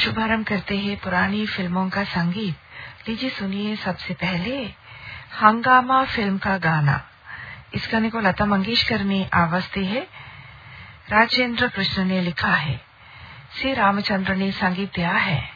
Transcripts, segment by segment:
शुभारंभ करते हैं पुरानी फ़िल्मों का संगीत। लीजिए सुनिए सबसे पहले हंगामा फ़िल्म का गाना। इस गाने को लता मंगेशकर ने आवाज़ दी है। राजेंद्र कृष्ण ने लिखा है। श्री रामचंद्र ने संगीत दिया है।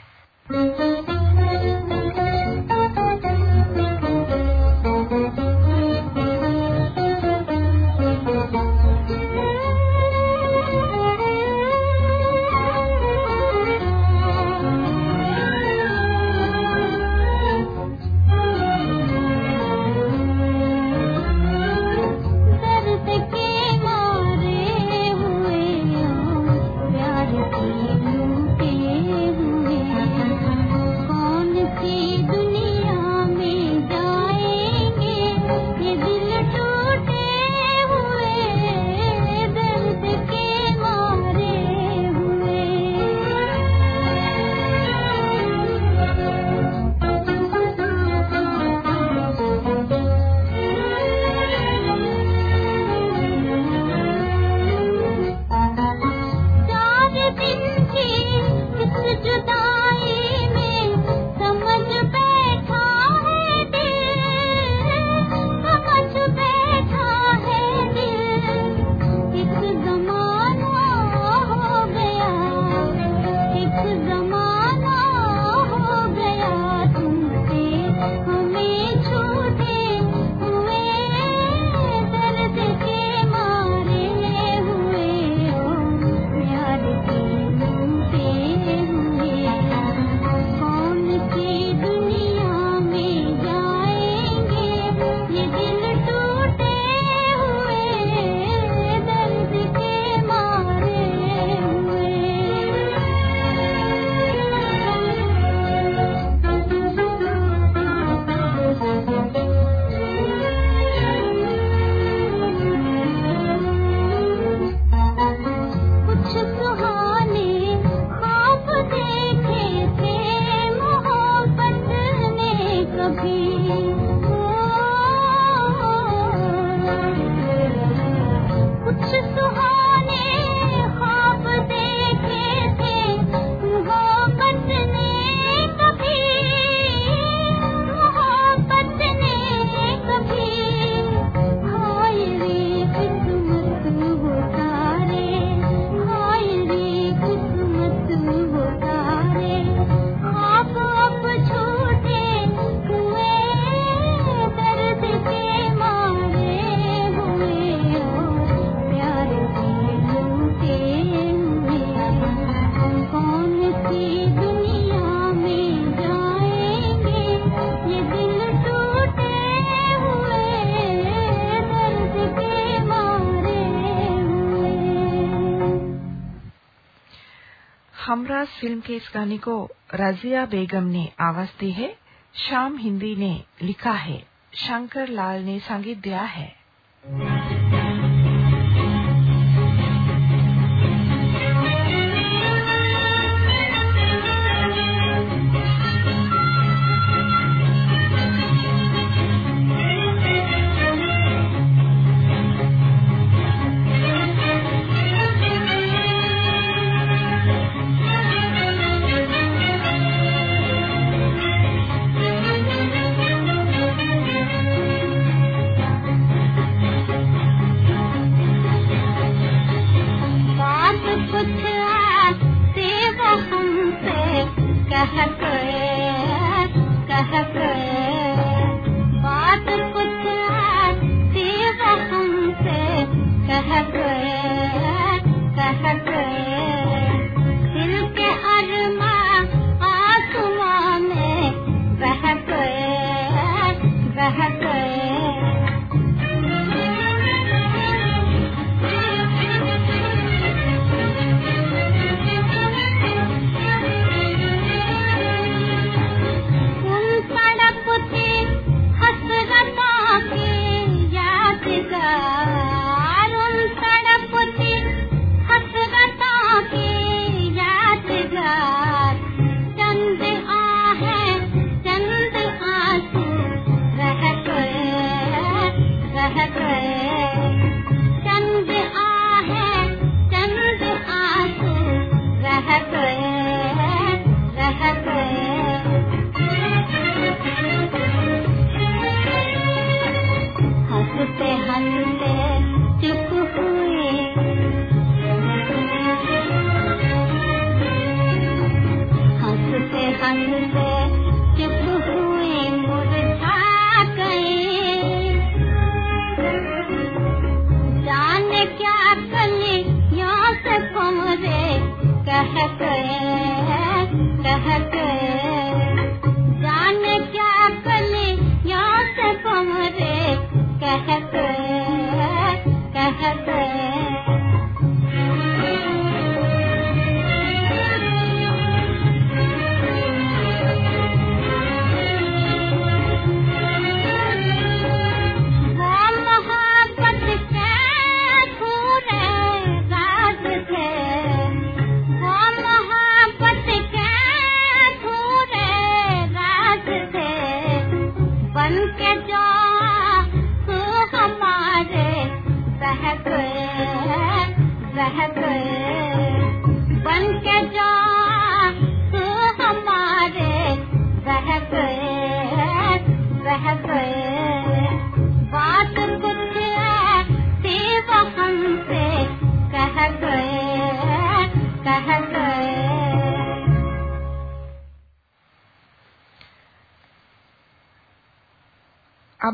फ़िल्म के इस गाने को रजिया बेगम ने आवाज़ दी है शाम हिंदी ने लिखा है, शंकर लाल ने संगीत दिया है।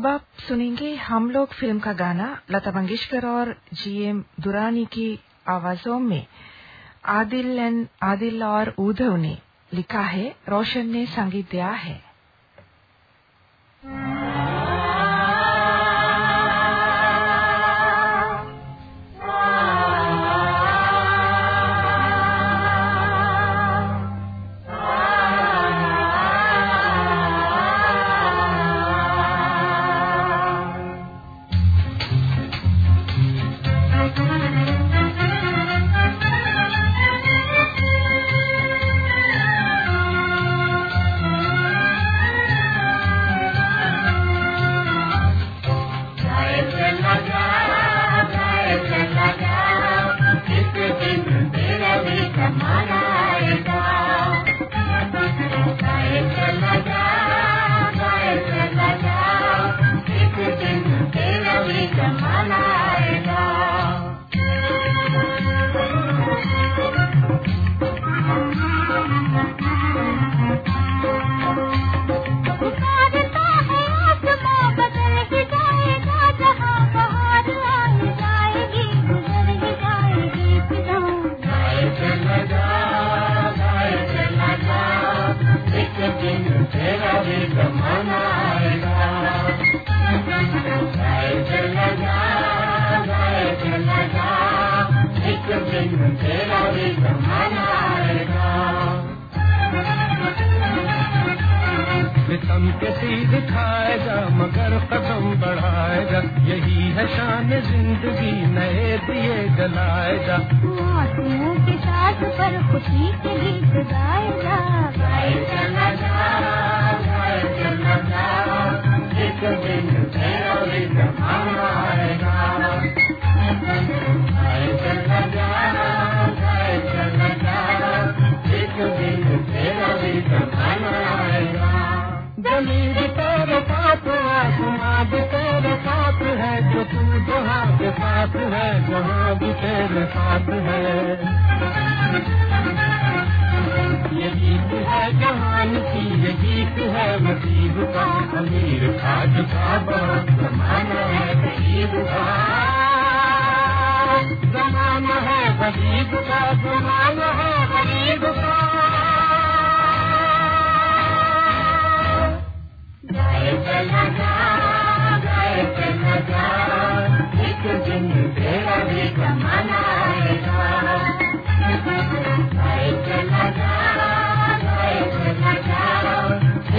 अब आप सुनेंगे हम लोग फ़िल्म का गाना लता मंगेशकर और जीएम दुरानी की आवाजों में आदिल आदिल और उधव ने लिखा है, रोशन ने संगीत दिया है। दिखाएगा मगर कदम बढ़ाएगा। यही है शान ज़िंदगी, नए दिए जलाएगा। के साथ पर खुशी के गीत गाएगा। जहाँ के साथ है, जहाँ भी तेरे साथ है। ये गीत है जहान की, ये गीत है नसीब का, अमीर का बहुत जमाना है गरीब का। जमाना है गरीब का, जमाना है गरीब का। एक दिन तेरा भी जमाना आएगा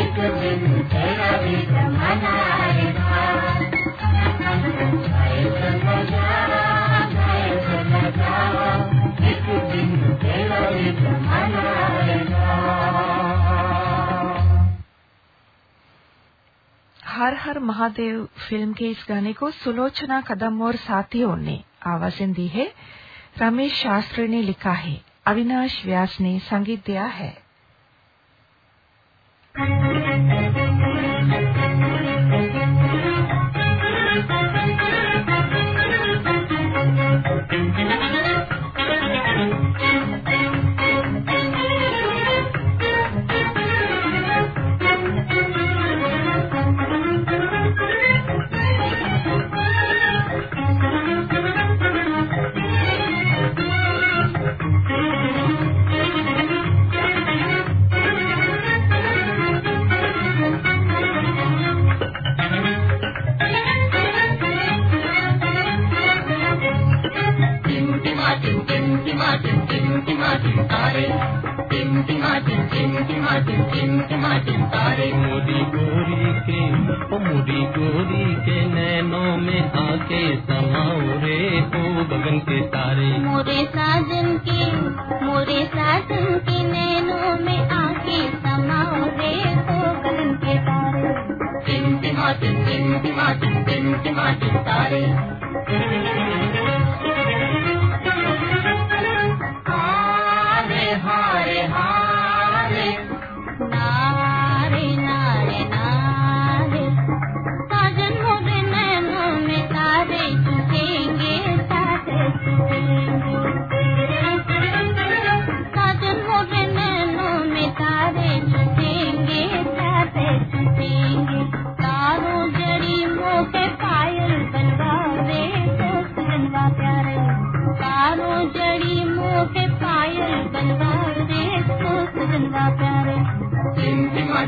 एक दिन तेरा भी जमाना हर हर महादेव फ़िल्म के इस गाने को सुलोचना कदम और साथियों ने आवाजन दी है। रमेश शास्त्री ने लिखा है। अविनाश व्यास ने संगीत दिया है। तारे टिमटिमाटिम टिमटिमाटिम टिमटिमाटिम तारे मोरी गोरी के मोरी गोरी के नैनों में आके समाओ रे ओ गगन के तारे मोरे साजन के मोरे साजन के नैनों में आके समाओ रे ओ गगन के तारे टिमटिमाटिम टिमटिमाटिम टिमटिमाटिम तारे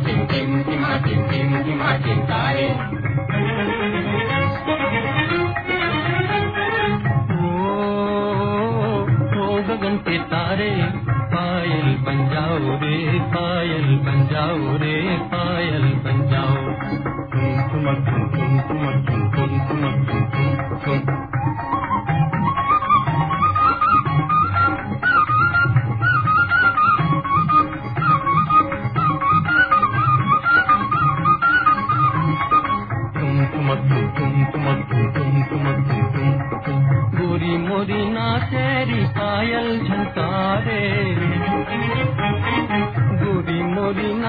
टिमटिमाटिम टिमटिमाटिम तारे ओ, ओ गगन के तारे पायल बन जाओ रे पायल बन जाओ रे पायल बन जाओ तुम तुम तुम तुम तुम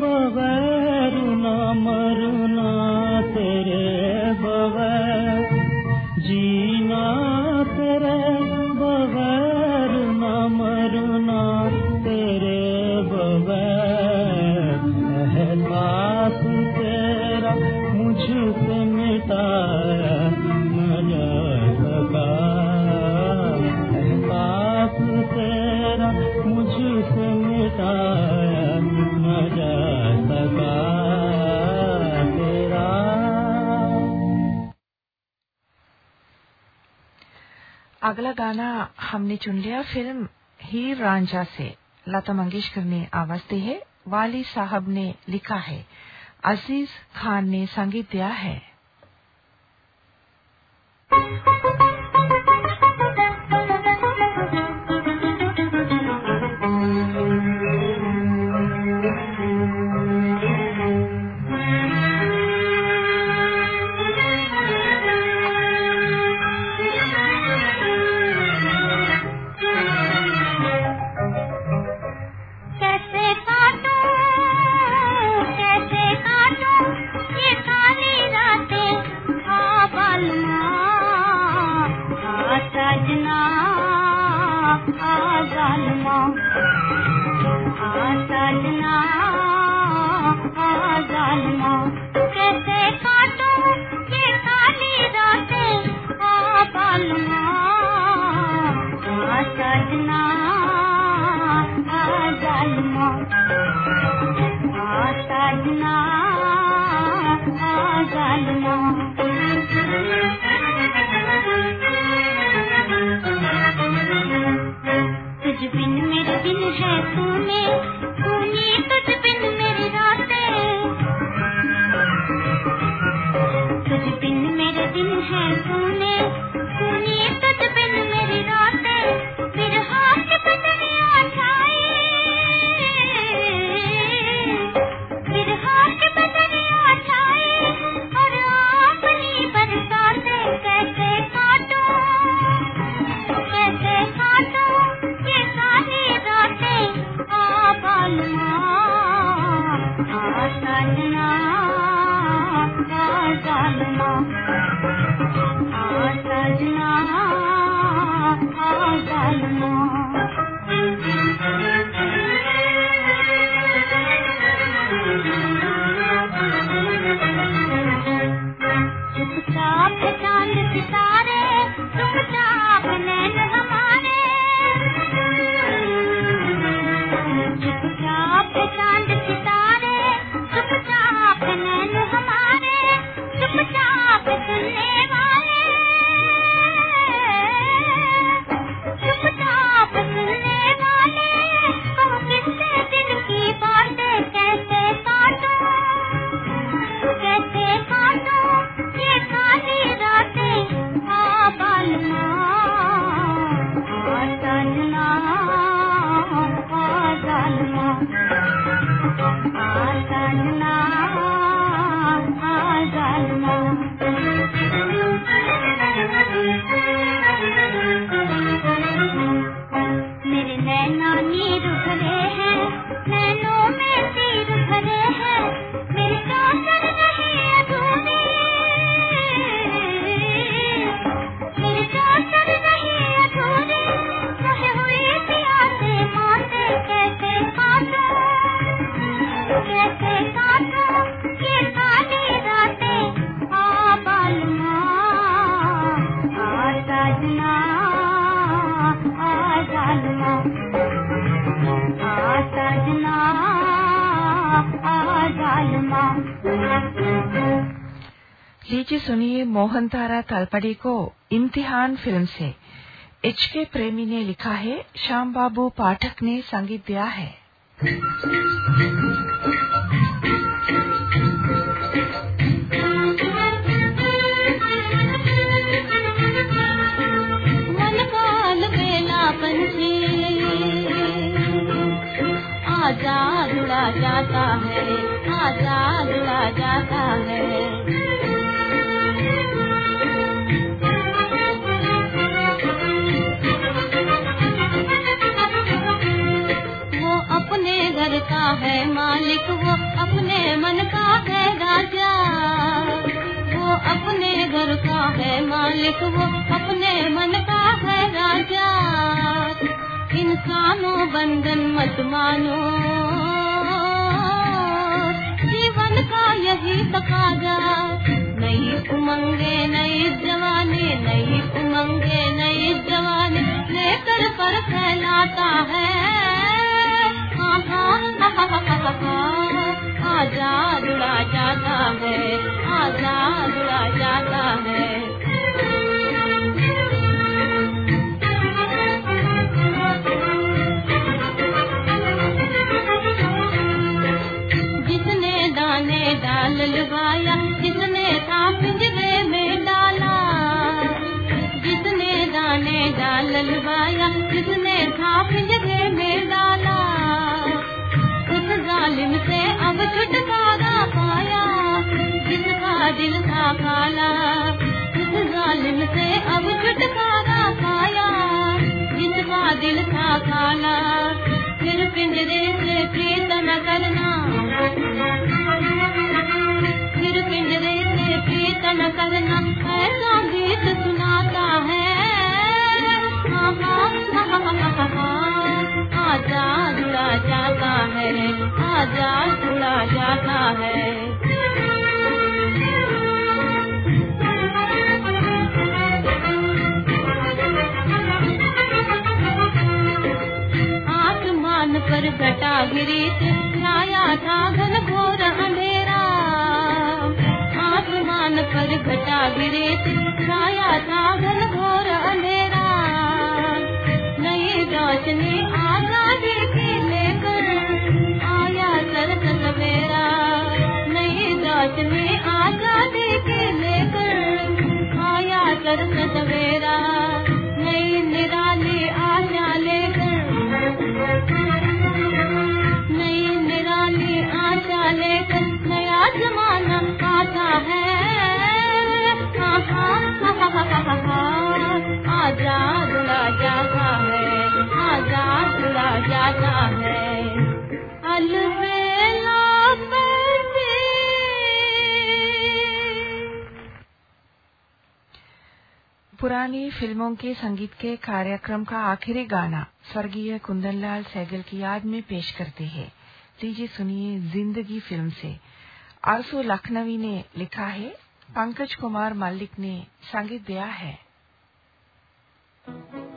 bagaruna ma अगला गाना हमने चुन लिया, फ़िल्म हीर रांझा से। लता मंगेशकर ने आवाज़ दी है, वाली साहब ने लिखा है, अज़ीज़ खान ने संगीत दिया है। जालना तुझ बिन मेरे बिन है तूने वंतारा तालपड़ी को इम्तिहान फ़िल्म से। एच के प्रेमी ने लिखा है श्याम बाबू पाठक ने संगीत दिया है। जा जाता है। घर का है मालिक, वो अपने मन का है राजा। वो अपने घर का है मालिक, वो अपने मन का है राजा। इंसानों बंधन मत मानो। जीवन का यही तकाजा, नई उमंगे नई राजा छुटकारा पाया जिसका दिल था काला, उस जालिम से अब छुटकारा पाया जिसका दिल था काला, फिर पिंजरे से प्रीत न छाया था घन घोर अंधेरा। आसमान पर घटा गिरी था घन घोर अंधेरा। नई रोशनी आज़ादी की लेकर, आया सरस सवेरा नई रोशनी आज़ादी की लेकर, आया सरस सवेरा पुरानी फ़िल्मों के संगीत के कार्यक्रम का आखिरी गाना स्वर्गीय कुंदनलाल सैगल की याद में पेश करते हैं। लीजिए सुनिए ज़िंदगी फ़िल्म से। आरसू लखनवी ने लिखा है, पंकज कुमार मल्लिक ने संगीत दिया है। जीवन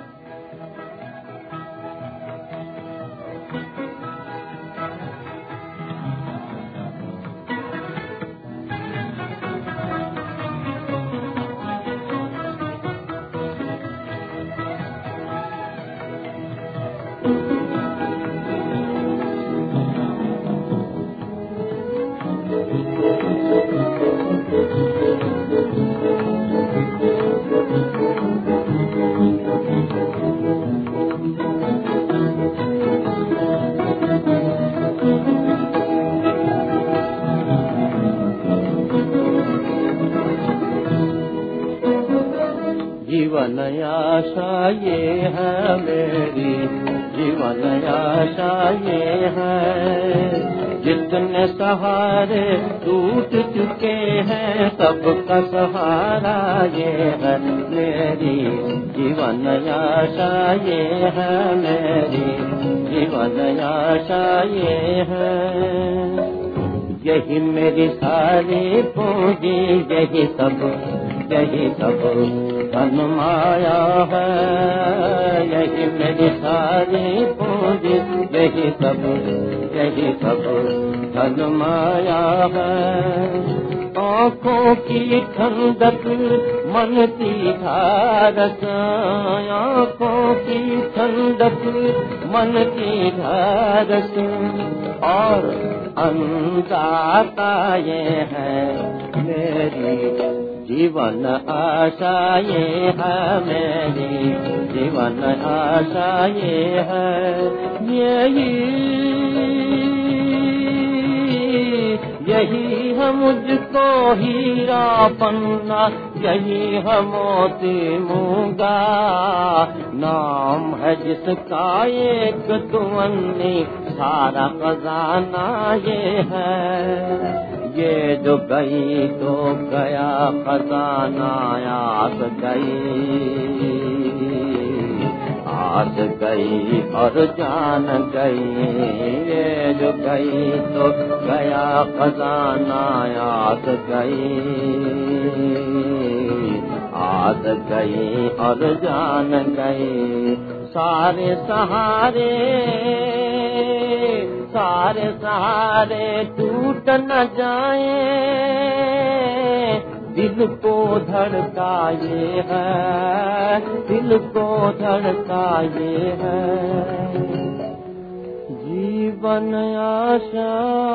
सबका सहारा ये है, मेरी जीवन आशा ये है, मेरी जीवन आशा ये है। यही मेरी सारी पूंजी, यही सब यही सब धन माया है। यही मेरी सारी पूंजी यही सब यही सब धन माया है। आँखों की ठंडक मन की धारस आँखों की ठंडक मन की धारस और अंदाता ये है मेरी। जीवन आशाए है मेरी, जीवन आशाए है यही। यही है मुझको हीरा पन्ना यही है मोती मूँगा। नाम है जिसका एक तुवन्नी सारा खजाना ये है। ये जो गई तो गया खजाना आस गई। आस गई और जान गई। ये जो गई तो गया खजाना आस गई। आस गई और जान गई। सारे सहारे सारे सहारे टूट न जाए। दिल को धड़का ये है। दिल को धड़का ये है। जीवन आशा।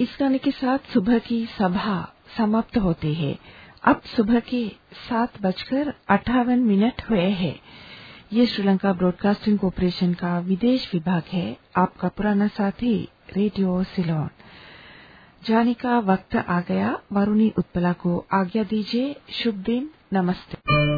इस गाने के साथ सुबह की सभा समाप्त होती हैं। अब सुबह के सात बजकर अट्ठावन मिनट हुए हैं। ये श्रीलंका ब्रॉडकास्टिंग कॉरपोरेशन का विदेश विभाग है, आपका पुराना साथी, रेडियो सिलोन। जाने का वक्त आ गया। वरुणी उत्पला को आज्ञा दीजिए। शुभ दिन। नमस्ते।